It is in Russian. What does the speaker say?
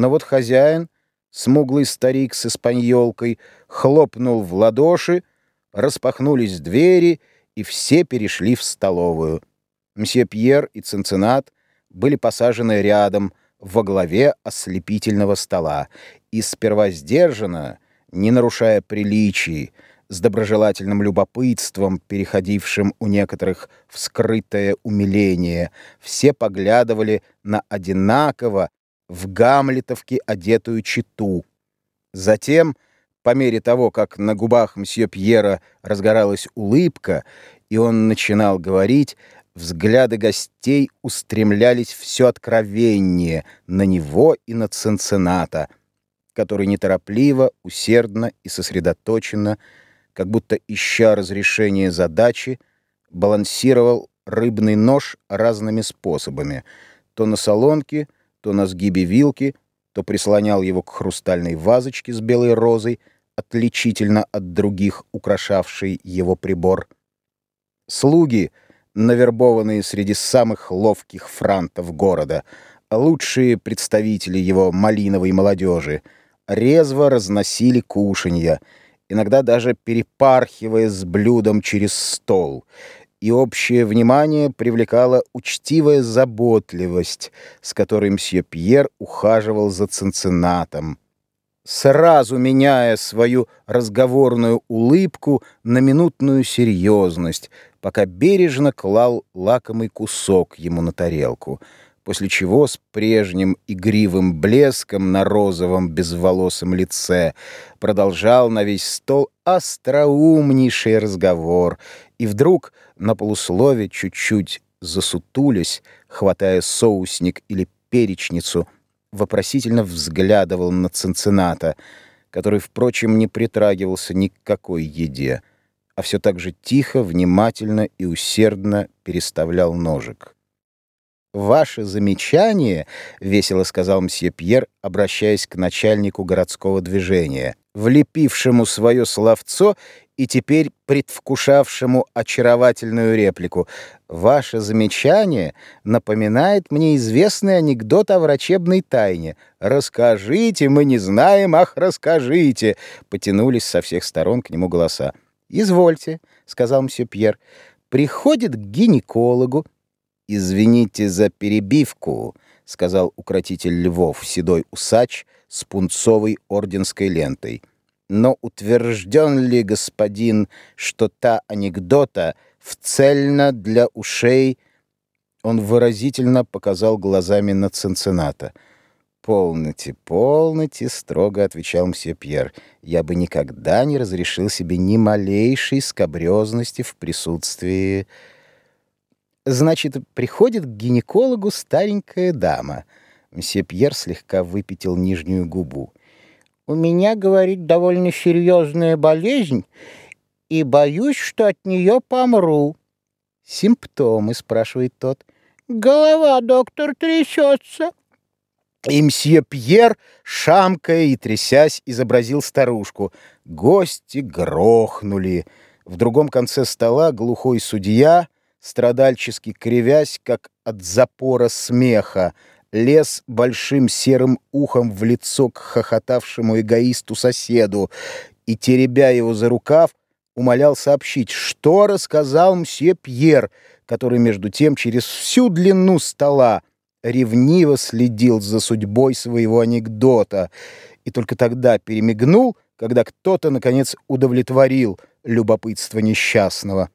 Но вот хозяин, смуглый старик с испаньолкой, хлопнул в ладоши, распахнулись двери, и все перешли в столовую. Мсье Пьер и Цинциннат были посажены рядом, во главе ослепительного стола, и сперва сдержанно, не нарушая приличий, с доброжелательным любопытством, переходившим у некоторых в скрытое умиление, все поглядывали на одинаково в гамлетовке одетую читу. Затем, по мере того, как на губах мсье Пьера разгоралась улыбка, и он начинал говорить, взгляды гостей устремлялись все откровеннее на него и на Цинцинната, который неторопливо, усердно и сосредоточенно как будто ища разрешение задачи, балансировал рыбный нож разными способами, то на солонке, то на сгибе вилки, то прислонял его к хрустальной вазочке с белой розой, отличительно от других украшавший его прибор. Слуги, навербованные среди самых ловких франтов города, лучшие представители его малиновой молодежи, резво разносили кушанья — иногда даже перепархивая с блюдом через стол, и общее внимание привлекала учтивая заботливость, с которой мсье Пьер ухаживал за Цинциннатом, сразу меняя свою разговорную улыбку на минутную серьезность, пока бережно клал лакомый кусок ему на тарелку — после чего с прежним игривым блеском на розовом безволосом лице продолжал на весь стол остроумнейший разговор, и вдруг на полуслове чуть-чуть засутулясь, хватая соусник или перечницу, вопросительно взглядывал на Цинцината, который, впрочем, не притрагивался ни к какой еде, а все так же тихо, внимательно и усердно переставлял ножик. «Ваше замечание», — весело сказал мсье Пьер, обращаясь к начальнику городского движения, влепившему свое словцо и теперь предвкушавшему очаровательную реплику. «Ваше замечание напоминает мне известный анекдот о врачебной тайне. Расскажите, мы не знаем, ах, расскажите!» Потянулись со всех сторон к нему голоса. «Извольте», — сказал мсье Пьер, — «приходит к гинекологу, «Извините за перебивку», — сказал укротитель львов, седой усач с пунцовой орденской лентой. «Но утвержден ли господин, что та анекдота вцельна для ушей?» Он выразительно показал глазами на Цинцината. «Полноте, полноте», — строго отвечал мсье Пьер. «Я бы никогда не разрешил себе ни малейшей скобрезности в присутствии...» Значит, приходит к гинекологу старенькая дама. Мсье Пьер слегка выпятил нижнюю губу. «У меня, — говорит, — довольно серьезная болезнь, и боюсь, что от нее помру». «Симптомы?» — спрашивает тот. «Голова, доктор, трясется». И мсье Пьер, шамкая и трясясь, изобразил старушку. Гости грохнули. В другом конце стола глухой судья — страдальчески кривясь, как от запора смеха, лез большим серым ухом в лицо к хохотавшему эгоисту-соседу и, теребя его за рукав, умолял сообщить, что рассказал мсье Пьер, который, между тем, через всю длину стола ревниво следил за судьбой своего анекдота и только тогда перемигнул, когда кто-то, наконец, удовлетворил любопытство несчастного.